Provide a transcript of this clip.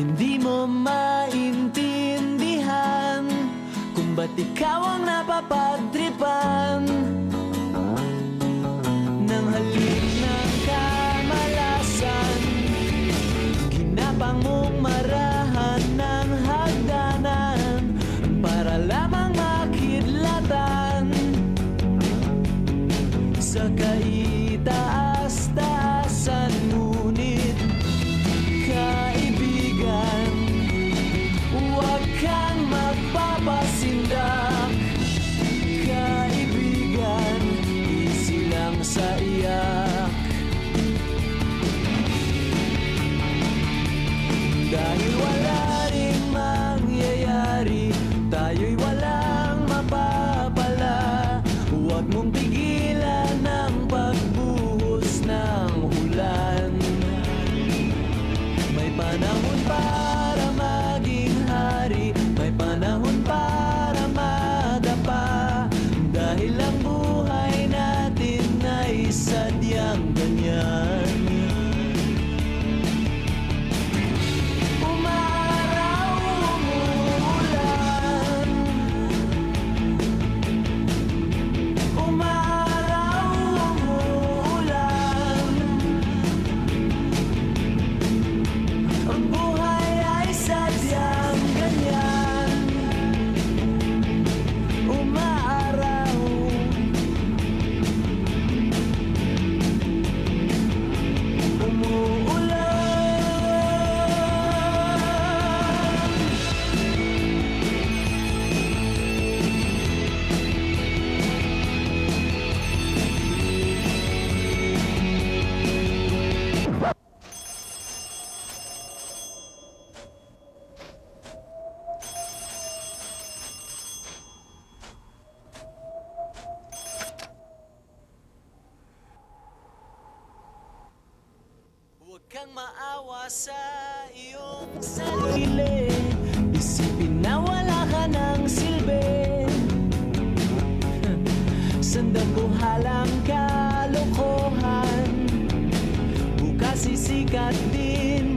Hindi mo maintindihan Kung ba't ikaw ang napapadripan. Nang halip kang maawa sa iyong sarili. Isipin na wala ka ng silbi. Sandabuhalang kalokohan. Bukas isikat din